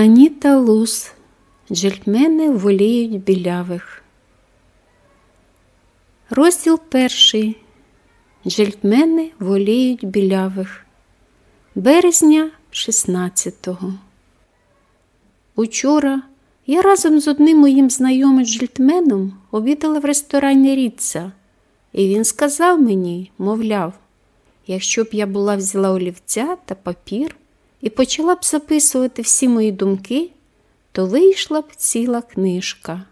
Аніта Лус. Джельтмени воліють білявих. Розділ перший. Джельтмени воліють білявих. Березня 16-го. Учора я разом з одним моїм знайомим джельтменом обідала в ресторані Ріцца, і він сказав мені, мовляв, якщо б я була взяла олівця та папір і почала б записувати всі мої думки, то вийшла б ціла книжка.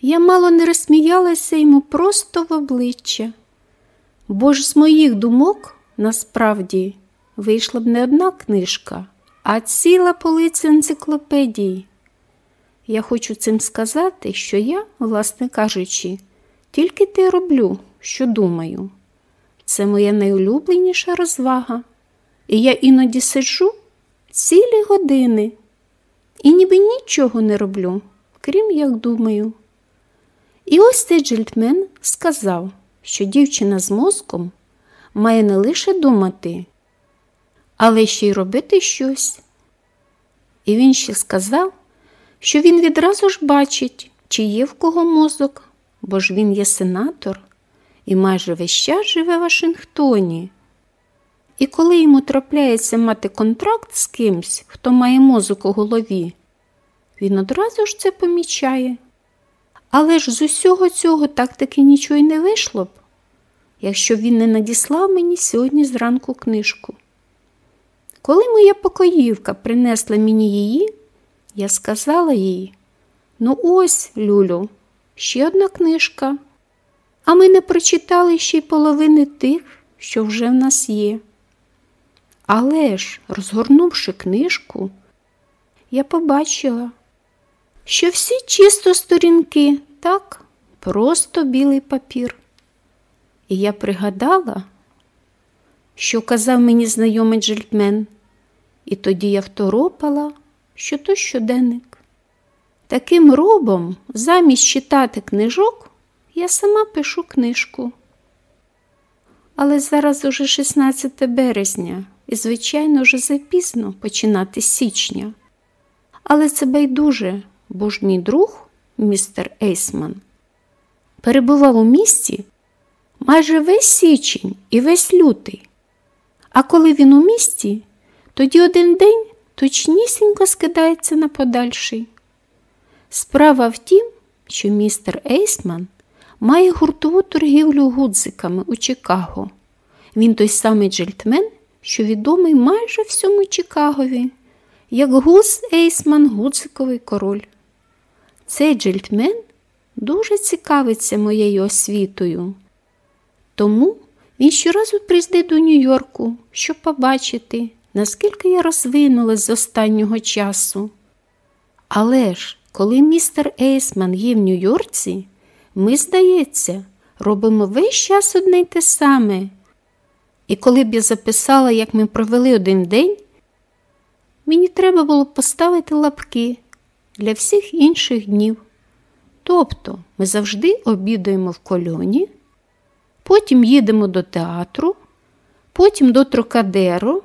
Я мало не розсміялася йому просто в обличчя, бо ж з моїх думок насправді вийшла б не одна книжка, а ціла полиця енциклопедії. Я хочу цим сказати, що я, власне кажучи, тільки те роблю, що думаю. Це моя найулюбленіша розвага. І я іноді сиджу цілі години і ніби нічого не роблю, крім як думаю. І ось цей джельтмен сказав, що дівчина з мозком має не лише думати, але ще й робити щось. І він ще сказав, що він відразу ж бачить, чи є в кого мозок, бо ж він є сенатор і майже весь час живе в Вашингтоні. І коли йому трапляється мати контракт з кимсь, хто має мозок у голові, він одразу ж це помічає. Але ж з усього цього так таки нічого й не вийшло б, якщо він не надіслав мені сьогодні зранку книжку. Коли моя покоївка принесла мені її, я сказала їй: ну ось, Люлю, ще одна книжка, а ми не прочитали ще й половини тих, що вже в нас є. Але ж, розгорнувши книжку, я побачила, що всі чисто сторінки, так, просто білий папір. І я пригадала, що казав мені знайомий джельтмен, і тоді я второпала, що то щоденник. Таким робом, замість читати книжок, я сама пишу книжку. Але зараз уже 16 березня, і, звичайно, вже запізно починати з січня. Але це байдуже, бо ж мій друг, містер Ейсман, перебував у місті майже весь січень і весь лютий. А коли він у місті, тоді один день точнісінько скидається на подальший. Справа в тім, що містер Ейсман має гуртову торгівлю гудзиками у Чикаго. Він той самий джентльмен, що відомий майже всьому Чикагові, як Гус Ейсман Гудзиковий король. Цей джентльмен дуже цікавиться моєю освітою. Тому він щоразу приїздить до Нью-Йорку, щоб побачити, наскільки я розвинулась з останнього часу. Але ж, коли містер Ейсман є в Нью-Йорці, ми, здається, робимо весь час одне й те саме. І коли б я записала, як ми провели один день, мені треба було поставити лапки для всіх інших днів. Тобто ми завжди обідаємо в кольоні, потім їдемо до театру, потім до Трокадеру.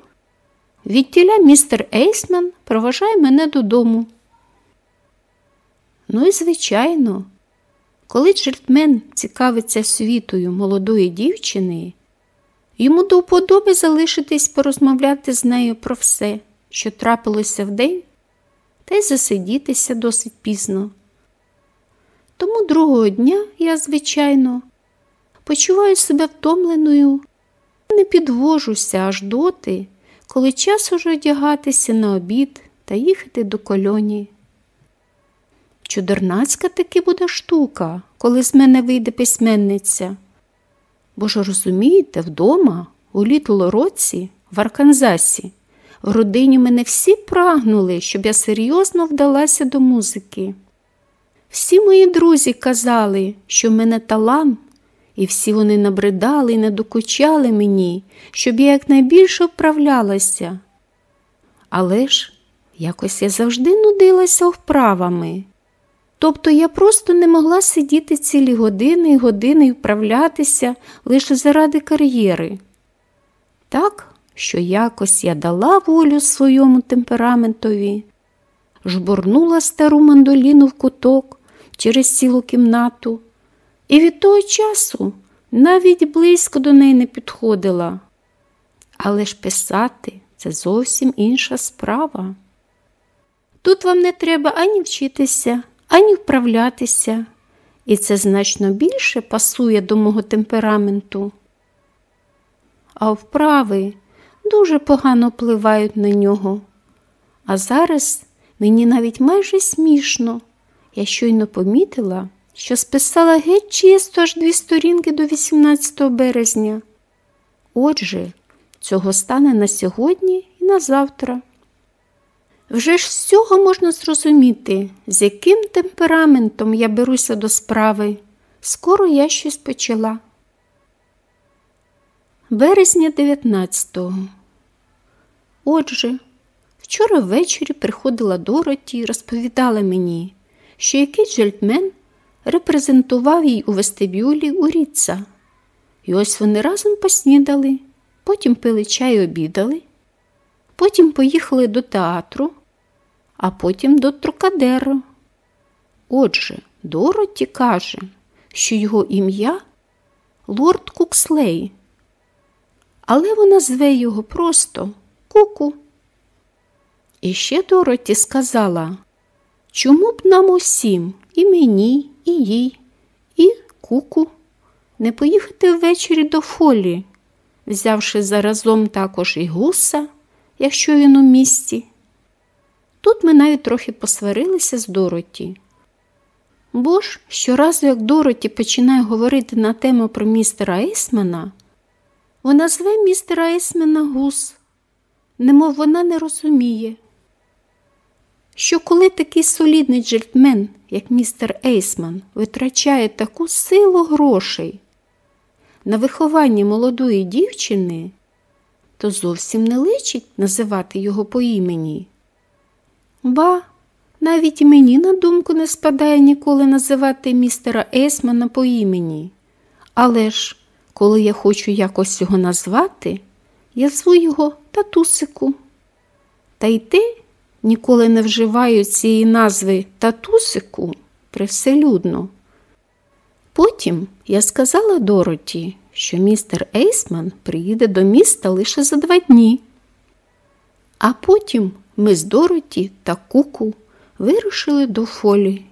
Відтіля містер Ейсман проважає мене додому. Ну і, звичайно, коли джельтмен цікавиться світою молодої дівчини, йому до вподоби залишитись порозмовляти з нею про все, що трапилося вдень, та й засидітися досить пізно. Тому другого дня я, звичайно, почуваю себе втомленою, не підвожуся аж доти, коли час уже одягатися на обід та їхати до кольоні. Чудернацька таки буде штука, коли з мене вийде письменниця. Бо ж розумієте, вдома, у літло році, в Арканзасі, в родині мене всі прагнули, щоб я серйозно вдалася до музики. Всі мої друзі казали, що в мене талант, і всі вони набридали і не докучали мені, щоб я якнайбільше вправлялася. Але ж якось я завжди нудилася вправами. Тобто я просто не могла сидіти цілі години і години і вправлятися лише заради кар'єри. Так, що якось я дала волю своєму темпераментові, жбурнула стару мандоліну в куток через цілу кімнату, і від того часу навіть близько до неї не підходила. Але ж писати це зовсім інша справа. Тут вам не треба ані вчитися, ані вправлятися, і це значно більше пасує до мого темпераменту. А вправи дуже погано впливають на нього. А зараз мені навіть майже смішно. Я щойно помітила, що списала геть чисто аж дві сторінки до 18 березня. Отже, цього стане на сьогодні і на завтра. Вже ж з цього можна зрозуміти, з яким темпераментом я беруся до справи. Скоро я щось почала. Березня 19-го. Отже, вчора ввечері приходила Дороті і розповідала мені, що якийсь джельтмен репрезентував їй у вестибюлі у Ріца. І ось вони разом поснідали, потім пили чай і обідали, потім поїхали до театру, а потім до Трукадеро. Отже, Дороті каже, що його ім'я лорд Кукслей, але вона зве його просто Куку. І ще Дороті сказала, чому б нам усім, і мені, і їй, і куку, не поїхати ввечері до фолі, взявши заразом також і гуса, якщо він у місті. Тут ми навіть трохи посварилися з Дороті. Бо ж, щоразу, як Дороті починає говорити на тему про містера Ейсмена, вона зве містера Ейсмена гус, немов вона не розуміє, що коли такий солідний джельтмен, як містер Ейсман, витрачає таку силу грошей на виховання молодої дівчини, то зовсім не личить називати його по імені. Ба, навіть мені на думку не спадає ніколи називати містера Ейсмана по імені. Але ж, коли я хочу якось його назвати, я зву його татусику. Та й ти ніколи не вживаю цієї назви татусику привселюдно. Потім я сказала Дороті, що містер Ейсман приїде до міста лише за два дні. А потім ми з Дороті та Куку вирушили до фолі.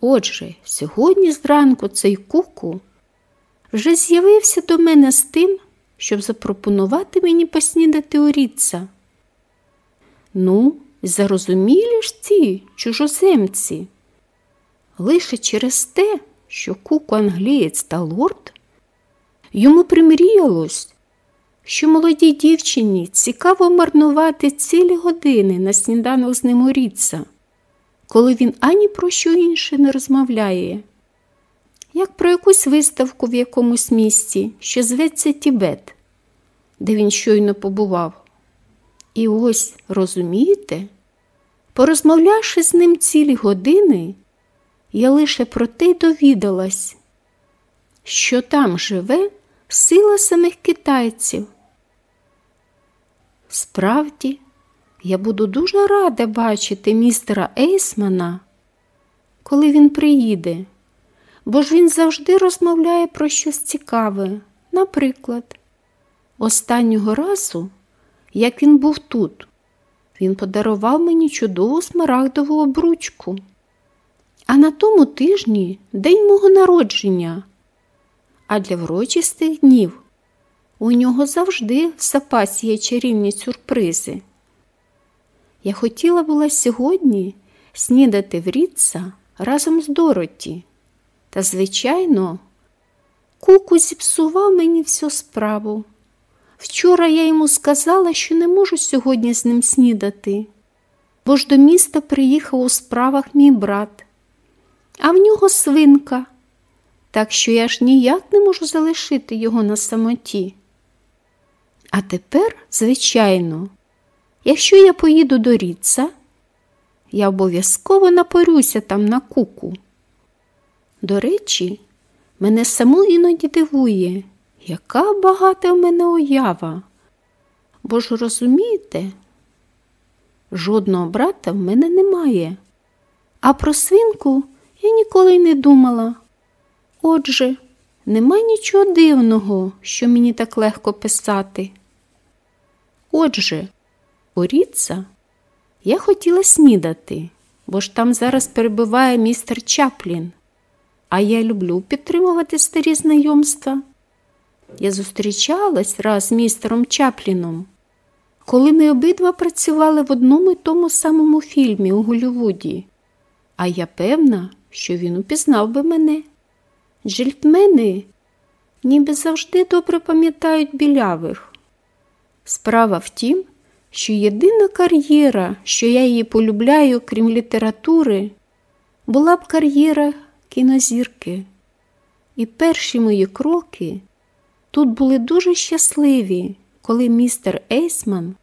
Отже, сьогодні зранку цей куку вже з'явився до мене з тим, щоб запропонувати мені поснідати у Ріца. Ну, зарозумілі ж ці чужоземці. Лише через те, що куку англієць та лорд, йому примріялось, що молодій дівчині цікаво марнувати цілі години на сніданок з ним у Ріца, коли він ані про що інше не розмовляє, як про якусь виставку в якомусь місті, що зветься Тібет, де він щойно побував. І ось, розумієте, порозмовлявши з ним цілі години, я лише про те й довідалась, що там живе сила самих китайців. Справді, я буду дуже рада бачити містера Ейсмана, коли він приїде, бо ж він завжди розмовляє про щось цікаве. Наприклад, останнього разу як він був тут. Він подарував мені чудову смарагдову обручку. А на тому тижні день мого народження. А для врочистих днів у нього завжди в запасі є чарівні сюрпризи. Я хотіла була сьогодні снідати в Ріца разом з Дороті. Та, звичайно, куку зіпсував мені всю справу. Вчора я йому сказала, що не можу сьогодні з ним снідати, бо ж до міста приїхав у справах мій брат, а в нього свинка, так що я ж ніяк не можу залишити його на самоті. А тепер, звичайно, якщо я поїду до Ріца, я обов'язково напорюся там на куку. До речі, мене саму іноді дивує, яка багата в мене уява. Бо ж розумієте, жодного брата в мене немає. А про свинку я ніколи не думала. Отже, нема нічого дивного, що мені так легко писати. Отже, у я хотіла снідати, бо ж там зараз перебуває містер Чаплін, а я люблю підтримувати старі знайомства. Я зустрічалась раз з містером Чапліном, коли ми обидва працювали в одному й тому самому фільмі у Голлівуді. А я певна, що він упізнав би мене. Джельтмени ніби завжди добре пам'ятають білявих. Справа в тім, що єдина кар'єра, що я її полюбляю, крім літератури, була б кар'єра кінозірки. І перші мої кроки тут були дуже щасливі, коли містер Ейсман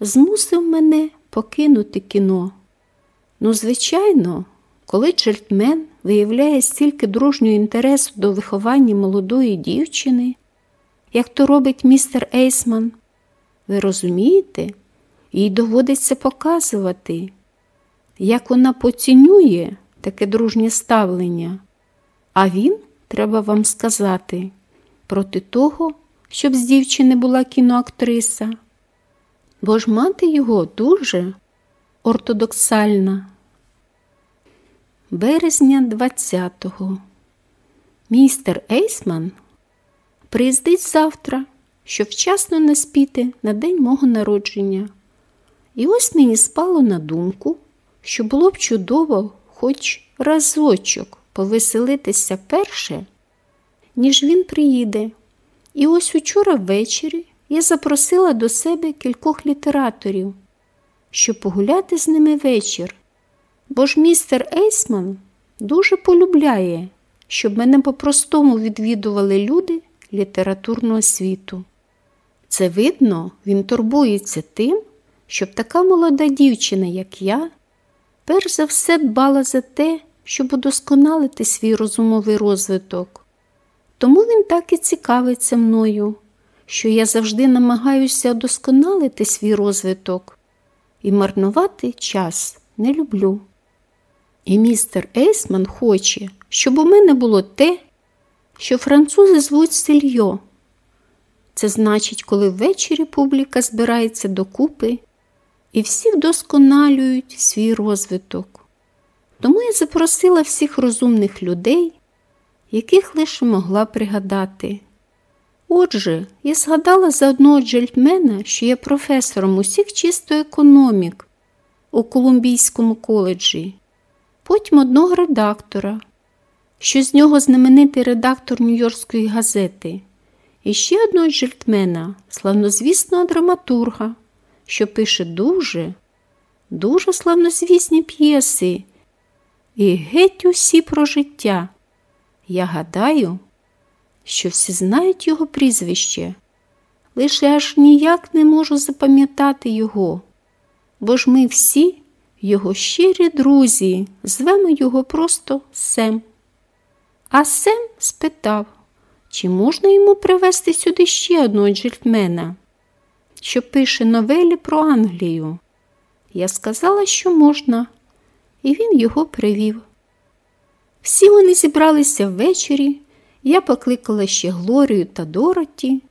змусив мене покинути кіно. Ну, звичайно, коли джельтмен виявляє стільки дружнього інтересу до виховання молодої дівчини, як то робить містер Ейсман, ви розумієте, їй доводиться показувати, як вона поцінює таке дружнє ставлення, а він, треба вам сказати, проти того, щоб з дівчини була кіноактриса, бо ж мати його дуже ортодоксальна. Березня 20-го. Містер Ейсман приїздить завтра, щоб вчасно не спіти на день мого народження. І ось мені спало на думку, що було б чудово хоч разочок повеселитися перше, ніж він приїде. І ось учора ввечері я запросила до себе кількох літераторів, щоб погуляти з ними вечір. Бо ж містер Ейсман дуже полюбляє, щоб мене по-простому відвідували люди літературного світу. Це видно, він турбується тим, щоб така молода дівчина, як я, перш за все дбала за те, щоб удосконалити свій розумовий розвиток. Тому він так і цікавиться мною, що я завжди намагаюся удосконалити свій розвиток і марнувати час не люблю. І містер Ейсман хоче, щоб у мене було те, що французи звуть сельйо. Це значить, коли ввечері публіка збирається докупи і всі вдосконалюють свій розвиток. Тому я запросила всіх розумних людей, яких лише могла пригадати. Отже, я згадала за одного джельтмена, що є професором усіх чисто економік у Колумбійському коледжі, потім одного редактора, що з нього знаменитий редактор Нью-Йоркської газети, і ще одного джельтмена, славнозвісного драматурга, що пише дуже, дуже славнозвісні п'єси і геть усі про життя. Я гадаю, що всі знають його прізвище, лише аж ніяк не можу запам'ятати його, бо ж ми всі, його щирі друзі, звемо його просто Сем. А Сем спитав, чи можна йому привезти сюди ще одного джельтмена, що пише новелі про Англію. Я сказала, що можна, і він його привів. Всі вони зібралися ввечері, я покликала ще Глорію та Дороті,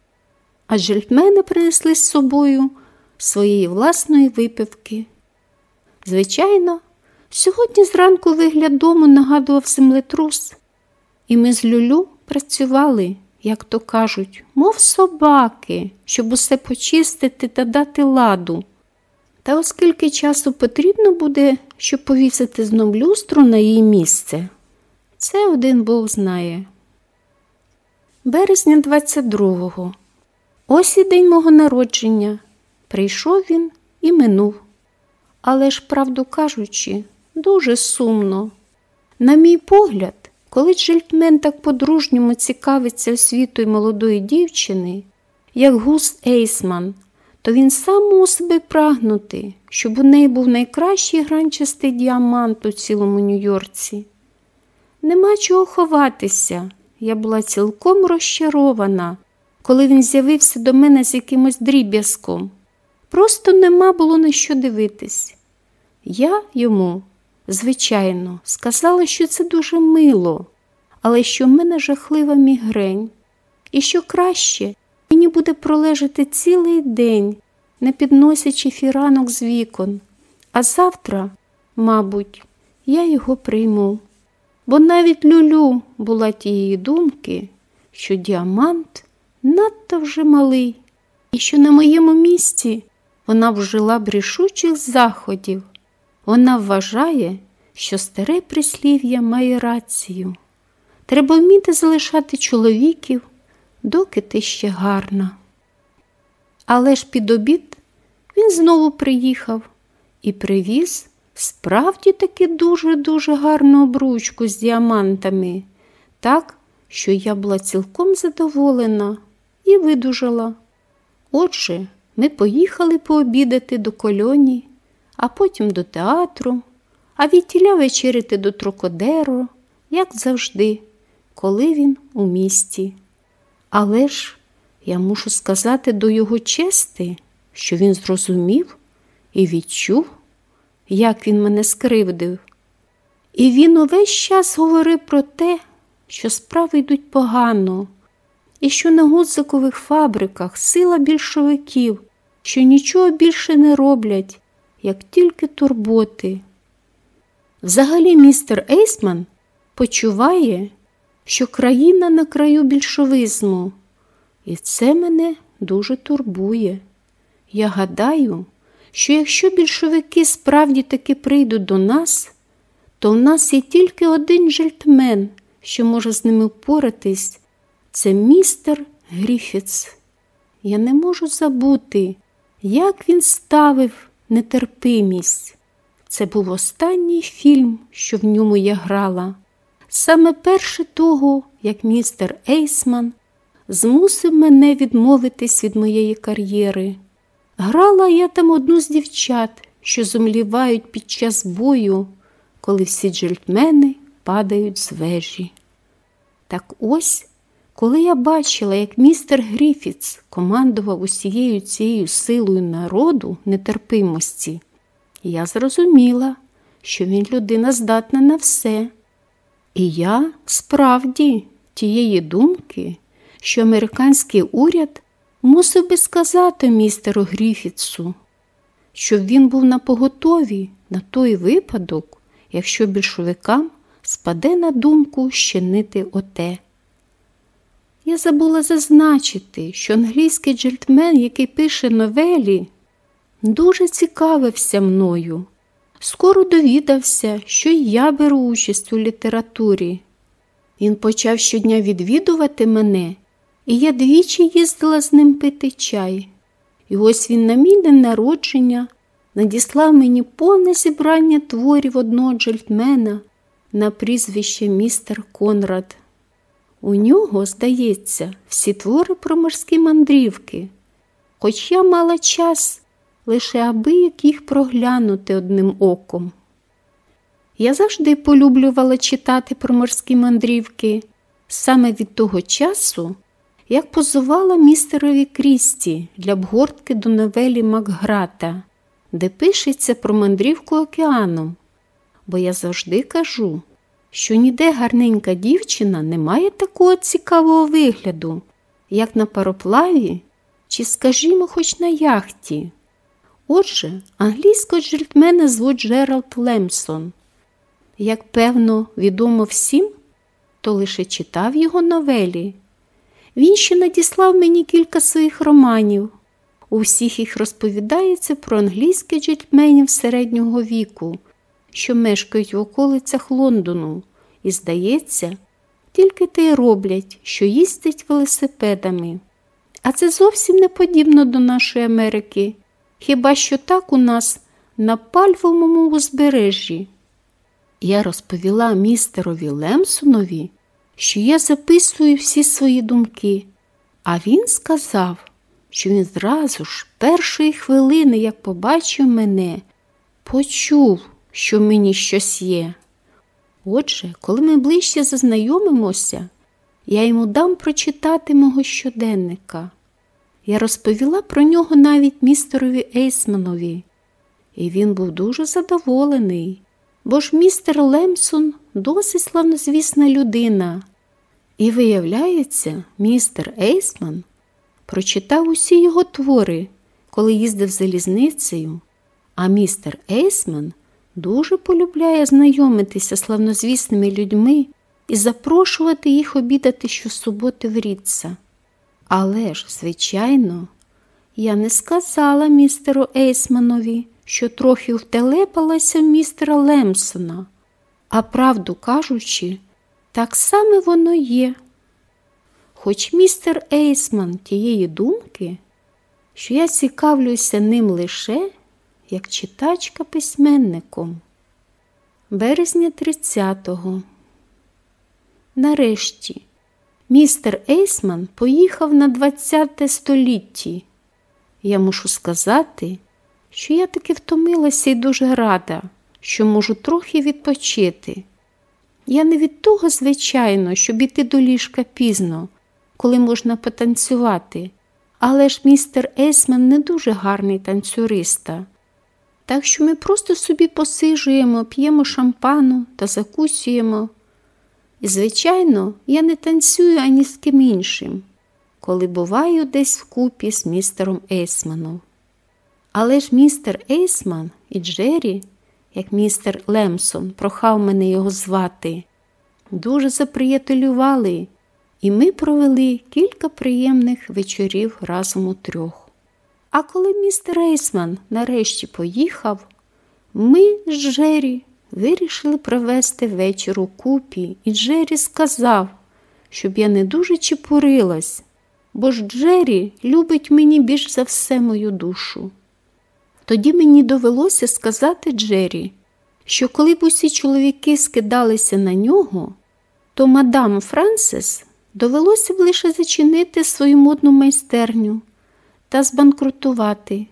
а джельтмени принесли з собою своєї власної випивки. Звичайно, сьогодні зранку вигляд дому нагадував землетрус, і ми з Люлю працювали, як то кажуть, мов собаки, щоб усе почистити та дати ладу. Та оскільки часу потрібно буде, щоб повісити знов люстру на її місце, це один Бог знає. Березня 22-го. Ось і день мого народження. Прийшов він і минув. Але ж, правду кажучи, дуже сумно. На мій погляд, коли джельтмен так по-дружньому цікавиться освітою молодої дівчини, як Гус Ейсман, то він сам мусив би прагнути, щоб у неї був найкращий гранчастий діамант у цілому Нью-Йорці. Нема чого ховатися. Я була цілком розчарована, коли він з'явився до мене з якимось дріб'язком Просто нема було на що дивитись. Я йому, звичайно, сказала, що це дуже мило, але що в мене жахлива мігрень, і що краще мені буде пролежати цілий день, не підносячи фіранок з вікон, а завтра, мабуть, я його прийму. Бо навіть Люлю була тієї думки, що діамант надто вже малий, і що на моєму місці вона вжила б рішучих заходів. Вона вважає, що старе прислів'я має рацію. Треба вміти залишати чоловіків, доки ти ще гарна. Але ж під обід він знову приїхав і привіз справді таки дуже-дуже гарну обручку з діамантами, так, що я була цілком задоволена і видужала. Отже, ми поїхали пообідати до кольоні, а потім до театру, а відтіля вечеряти до Трокодеро, як завжди, коли він у місті. Але ж я мушу сказати до його чести, що він зрозумів і відчув, як він мене скривдив. І він увесь час говорив про те, що справи йдуть погано, і що на гудзикових фабриках сила більшовиків, що нічого більше не роблять, як тільки турботи. Взагалі, містер Ейсман почуває, що країна на краю більшовизму, і це мене дуже турбує. Я гадаю, що якщо більшовики справді таки прийдуть до нас, то в нас є тільки один жильтмен, що може з ними впоратись, це містер Гріфіц. Я не можу забути, як він ставив нетерпимість. Це був останній фільм, що в ньому я грала. Саме перше того, як містер Ейсман змусив мене відмовитись від моєї кар'єри. Грала я там одну з дівчат, що зумлівають під час бою, коли всі джельтмени падають з вежі. Так ось, коли я бачила, як містер Гріфіц командував усією цією силою народу нетерпимості, я зрозуміла, що він людина здатна на все. І я справді тієї думки, що американський уряд мусив би сказати містеру Гріфітсу, щоб він був на поготові на той випадок, якщо більшовикам спаде на думку щинити оте. Я забула зазначити, що англійський джельтмен, який пише новелі, дуже цікавився мною. Скоро довідався, що я беру участь у літературі. Він почав щодня відвідувати мене, і я двічі їздила з ним пити чай. І ось він на мій день народження надіслав мені повне зібрання творів одного джельтмена на прізвище містер Конрад. У нього, здається, всі твори про морські мандрівки, хоч я мала час лише аби як їх проглянути одним оком. Я завжди полюблювала читати про морські мандрівки саме від того часу, як позувала містерові Крісті для обгортки до новелі Макграта, де пишеться про мандрівку океаном. Бо я завжди кажу, що ніде гарненька дівчина не має такого цікавого вигляду, як на пароплаві чи, скажімо, хоч на яхті. Отже, англійського джельтмена звуть Джеральд Лемсон. Як певно, відомо всім, то лише читав його новелі. Він ще надіслав мені кілька своїх романів. У всіх їх розповідається про англійських джельтменів середнього віку, що мешкають в околицях Лондону, і, здається, тільки те й роблять, що їздять велосипедами. А це зовсім не подібно до нашої Америки. Хіба що так у нас на пальвовому узбережжі? Я розповіла містерові Лемсонові, що я записую всі свої думки, а він сказав, що він зразу ж першої хвилини, як побачив мене, почув, що мені щось є. Отже, коли ми ближче зазнайомимося, я йому дам прочитати мого щоденника. Я розповіла про нього навіть містерові Ейсманові, і він був дуже задоволений, бо ж містер Лемсон досить славнозвісна людина. І, виявляється, містер Ейсман прочитав усі його твори, коли їздив залізницею, а містер Ейсман дуже полюбляє знайомитися з славнозвісними людьми і запрошувати їх обідати щосуботи в Рідса. Але ж, звичайно, я не сказала містеру Ейсманові, що трохи втелепалася в містера Лемсона, а правду кажучи, так само воно є. Хоч містер Ейсман тієї думки, що я цікавлюся ним лише як читачка письменником. Березня 30-го. Нарешті містер Ейсман поїхав на 20 столітті. Я мушу сказати, що я таки втомилася і дуже рада, що можу трохи відпочити. Я не від того, звичайно, щоб іти до ліжка пізно, коли можна потанцювати, але ж містер Ейсман не дуже гарний танцюриста. Так що ми просто собі посижуємо, п'ємо шампану та закусуємо. І, звичайно, я не танцюю ані з ким іншим, коли буваю десь вкупі з містером Ейсманом. Але ж містер Ейсман і Джері, як містер Лемсон, прохав мене його звати, дуже заприятелювали, і ми провели кілька приємних вечорів разом у трьох. А коли містер Ейсман нарешті поїхав, ми з Джері вирішили провести вечір у купі, і Джері сказав, щоб я не дуже чепурилась, бо ж Джері любить мені більш за все мою душу. Тоді мені довелося сказати Джері, що коли б усі чоловіки скидалися на нього, то мадам Франсис довелося б лише зачинити свою модну майстерню та збанкрутувати.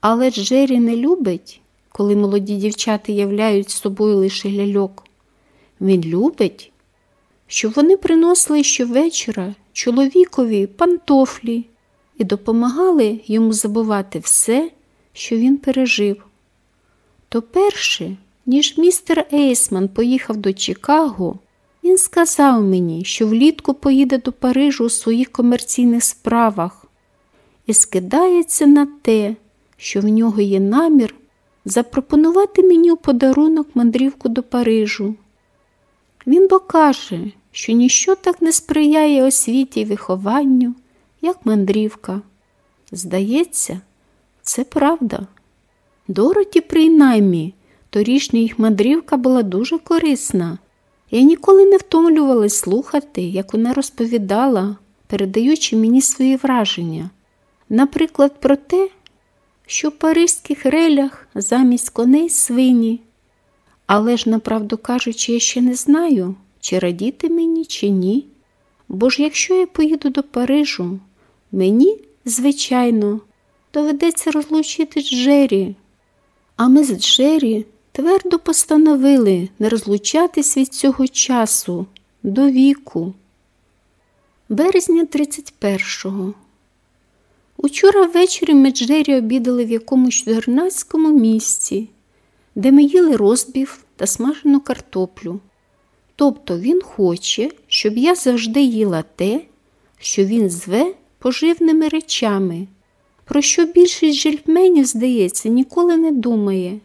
Але Джері не любить, коли молоді дівчата являють собою лише ляльок. Він любить, щоб вони приносили щовечора чоловікові пантофлі і допомагали йому забувати все, що він пережив. То перше, ніж містер Ейсман поїхав до Чикаго, він сказав мені, що влітку поїде до Парижу у своїх комерційних справах і скидається на те, що в нього є намір запропонувати мені у подарунок мандрівку до Парижу. Він бо каже, що ніщо так не сприяє освіті й вихованню, як мандрівка. Здається, це правда. Дороті, принаймні, торішня їх мандрівка була дуже корисна. Я ніколи не втомлювалась слухати, як вона розповідала, передаючи мені свої враження. Наприклад, про те, що в паризьких релях замість коней свині. Але ж, направду кажучи, я ще не знаю, чи радіти мені, чи ні. Бо ж якщо я поїду до Парижу, мені, звичайно, доведеться розлучити Джері. А ми з Джері твердо постановили не розлучатись від цього часу до віку. Березня 31-го. Учора ввечері ми Джері обідали в якомусь чудернацькому місці, де ми їли розбів та смажену картоплю. Тобто він хоче, щоб я завжди їла те, що він зве поживними речами, про що більшість жильтменів, здається, ніколи не думає.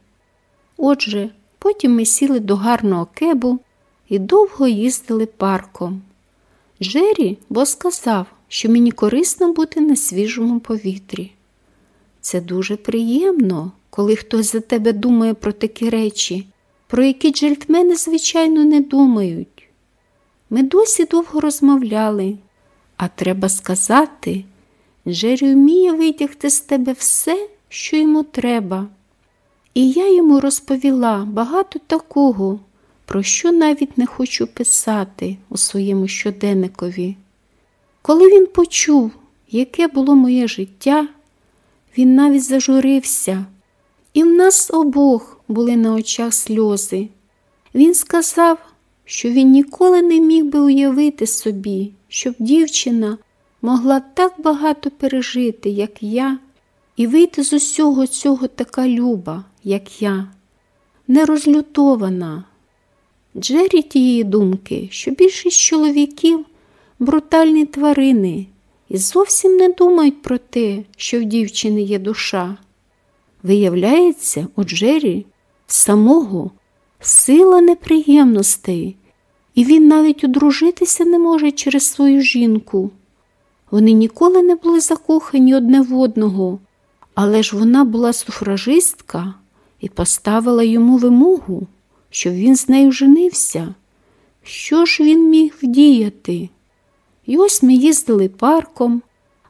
Отже, потім ми сіли до гарного кебу і довго їздили парком. Джері бо сказав, що мені корисно бути на свіжому повітрі. Це дуже приємно, коли хтось за тебе думає про такі речі, про які джельтмени, звичайно, не думають. Ми досі довго розмовляли, а треба сказати, Джері вміє витягти з тебе все, що йому треба. І я йому розповіла багато такого, про що навіть не хочу писати у своєму щоденникові. Коли він почув, яке було моє життя, він навіть зажурився, і в нас обох були на очах сльози. Він сказав, що він ніколи не міг би уявити собі, щоб дівчина могла так багато пережити, як я, і вийти з усього цього така люба, як я, не розлютована. Джері тієї думки, що більшість чоловіків брутальні тварини і зовсім не думають про те, що в дівчини є душа. Виявляється, у Джері самого сила неприємностей, і він навіть одружитися не може через свою жінку. Вони ніколи не були закохані одне в одного, але ж вона була суфражистка і поставила йому вимогу, щоб він з нею женився. Що ж він міг вдіяти? І ось ми їздили парком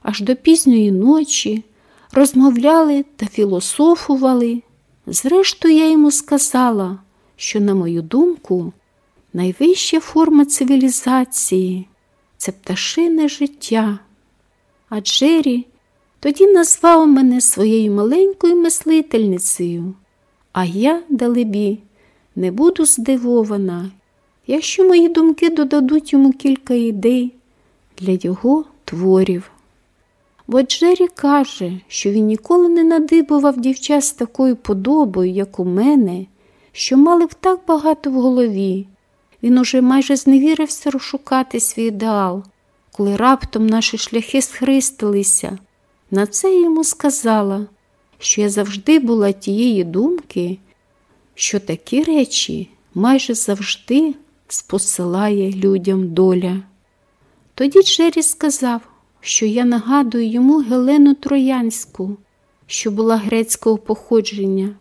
аж до пізньої ночі, розмовляли та філософували. Зрештою, я йому сказала, що, на мою думку, найвища форма цивілізації це пташине життя. А Джері тоді назвав мене своєю маленькою мислительницею, а я, далебі, не буду здивована, якщо мої думки додадуть йому кілька ідей для його творів. Бо Джері каже, що він ніколи не надибував дівчат з такою подобою, як у мене, що мали б так багато в голові. Він уже майже зневірився розшукати свій ідеал, коли раптом наші шляхи схристилися. На це я йому сказала, що я завжди була тієї думки, що такі речі майже завжди спосилає людям доля. Тоді Джері сказав, що я нагадую йому Гелену Троянську, що була грецького походження.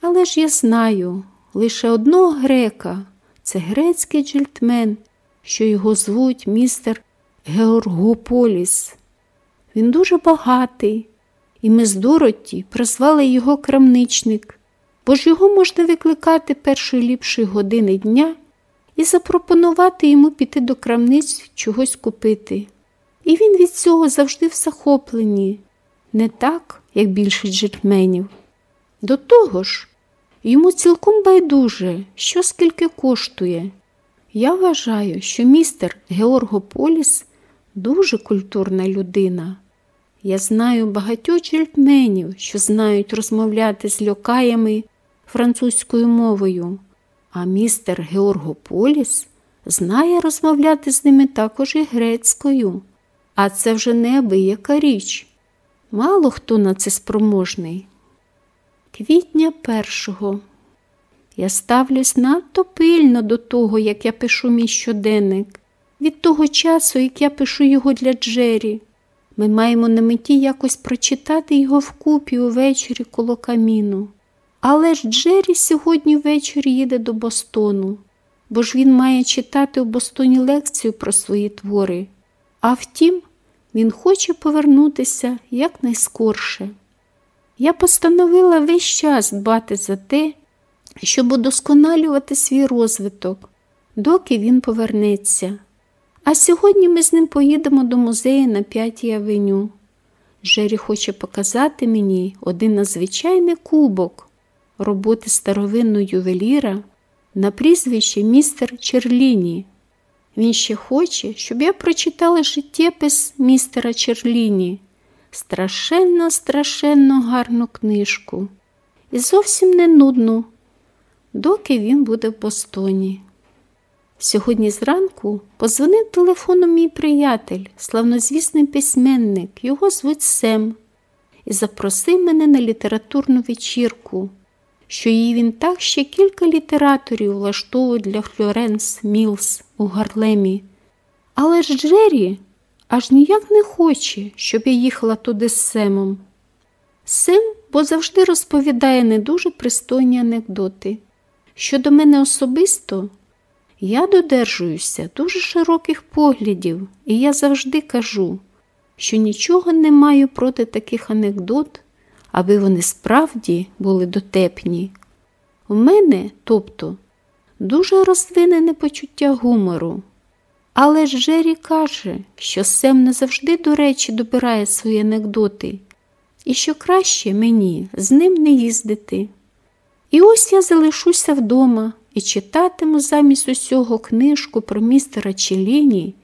Але ж я знаю лише одного грека це грецький джельтмен, що його звуть містер Георгополіс. Він дуже багатий, і ми з Дороті прозвали його крамничник, бо ж його можна викликати першої ліпшої години дня і запропонувати йому піти до крамниць чогось купити. І він від цього завжди в захопленні, не так, як більшість джельтменів. До того ж, йому цілком байдуже, що скільки коштує. Я вважаю, що містер Георгополіс дуже культурна людина. Я знаю багатьох джельтменів, що знають розмовляти з льокаями французькою мовою, а містер Георгополіс знає розмовляти з ними також і грецькою. А це вже неабияка річ. Мало хто на це спроможний. Квітня першого. Я ставлюсь надто пильно до того, як я пишу мій щоденник, від того часу, як я пишу його для Джері. Ми маємо на меті якось прочитати його вкупі увечері коло каміну. Але ж Джері сьогодні ввечері їде до Бостону, бо ж він має читати у Бостоні лекцію про свої твори. А втім, він хоче повернутися якнайскорше. Я постановила весь час дбати за те, щоб удосконалювати свій розвиток, доки він повернеться. А сьогодні ми з ним поїдемо до музею на П'ятій авеню. Жері хоче показати мені один надзвичайний кубок роботи старовинного ювеліра на прізвище містер Черліні. Він ще хоче, щоб я прочитала життєпис містера Черліні, страшенно, страшенно гарну книжку. І зовсім не нудну, доки він буде в Бостоні. Сьогодні зранку позвонив телефоном мій приятель, славнозвісний письменник, його звуть Сем, і запросив мене на літературну вечірку, що її він так ще кілька літераторів влаштовує для Флоренс Мілс у Гарлемі. Але ж Джері аж ніяк не хоче, щоб я їхала туди з Семом. Сем, бо завжди розповідає не дуже пристойні анекдоти. Щодо мене особисто, я додержуюся дуже широких поглядів, і я завжди кажу, що нічого не маю проти таких анекдот, аби вони справді були дотепні. У мене, тобто, дуже розвинене почуття гумору. Але ж Джері каже, що Сем не завжди до речі добирає свої анекдоти, і що краще мені з ним не їздити. І ось я залишуся вдома і читатиму замість усього книжку про містера Челіні,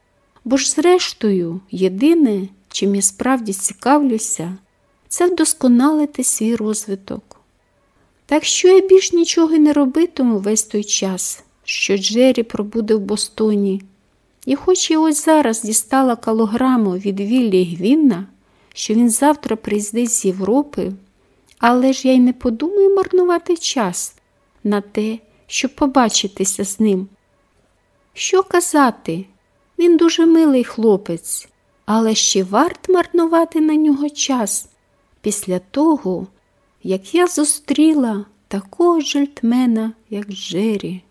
Бо ж, зрештою, єдине, чим я справді цікавлюся, це вдосконалити свій розвиток. Так що я більш нічого й не робитиму весь той час, що Джері пробуде в Бостоні. І хоч я ось зараз дістала калограму від Віллі Гвінна, що він завтра приїздить з Європи, але ж я й не подумаю марнувати час на те, щоб побачитися з ним. Що казати? Він дуже милий хлопець, але ще варт марнувати на нього час після того, як я зустріла такого жильтмена, як Джері.